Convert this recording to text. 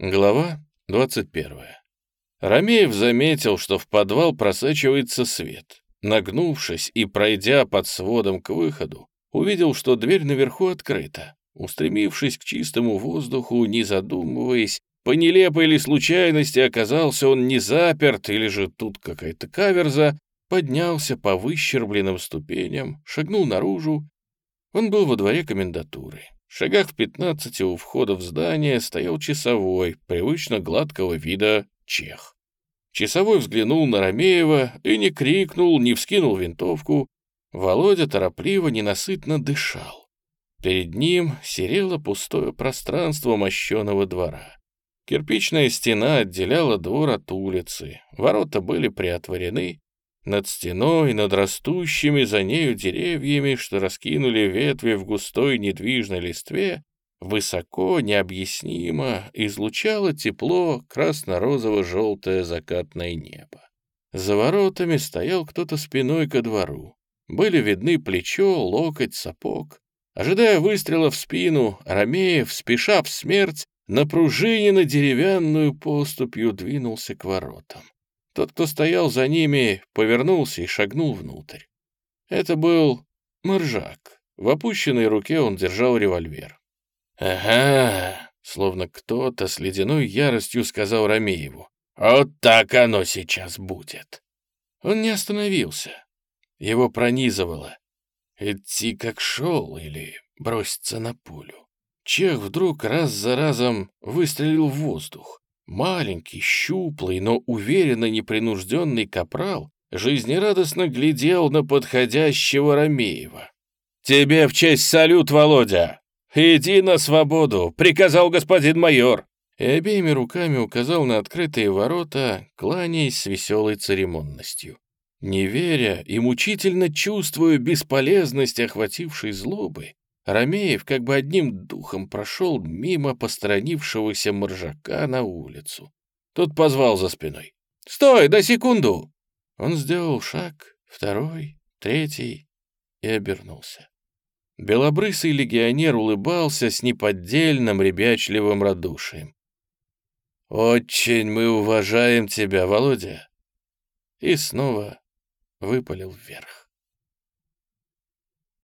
Глава 21. Ромеев заметил, что в подвал просачивается свет. Нагнувшись и пройдя под сводом к выходу, увидел, что дверь наверху открыта. Устремившись к чистому воздуху, не задумываясь, по нелепой или случайности оказался он не заперт, или же тут какая-то каверза, поднялся по выщербленным ступеням, шагнул наружу. Он был во дворе комендатуры. В шагах в пятнадцати у входа в здание стоял часовой, привычно гладкого вида чех. Часовой взглянул на Ромеева и не крикнул, не вскинул винтовку. Володя торопливо, ненасытно дышал. Перед ним серело пустое пространство мощеного двора. Кирпичная стена отделяла двор от улицы, ворота были приотворены, над стеной, над растущими за нею деревьями, что раскинули ветви в густой недвижной листве, высоко, необъяснимо излучало тепло красно-розово-желтое закатное небо. За воротами стоял кто-то спиной ко двору. Были видны плечо, локоть, сапог. Ожидая выстрела в спину, Ромеев, спеша в смерть, напружиненно деревянную поступью двинулся к воротам. Тот, кто стоял за ними, повернулся и шагнул внутрь. Это был Мыржак. В опущенной руке он держал револьвер. «Ага», — словно кто-то с ледяной яростью сказал Ромееву. «Вот так оно сейчас будет». Он не остановился. Его пронизывало. Идти как шел или броситься на пулю. Чех вдруг раз за разом выстрелил в воздух. Маленький, щуплый, но уверенно непринужденный капрал жизнерадостно глядел на подходящего Ромеева. «Тебе в честь салют, Володя! Иди на свободу!» — приказал господин майор. И обеими руками указал на открытые ворота, кланяясь с веселой церемонностью. Не веря и мучительно чувствуя бесполезность охватившей злобы, Ромеев как бы одним духом прошел мимо посторонившегося моржака на улицу. Тот позвал за спиной. «Стой, до секунду!» Он сделал шаг, второй, третий и обернулся. Белобрысый легионер улыбался с неподдельным ребячливым радушием. «Очень мы уважаем тебя, Володя!» И снова выпалил вверх.